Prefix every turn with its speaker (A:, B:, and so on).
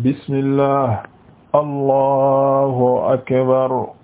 A: bismillah allahu akbar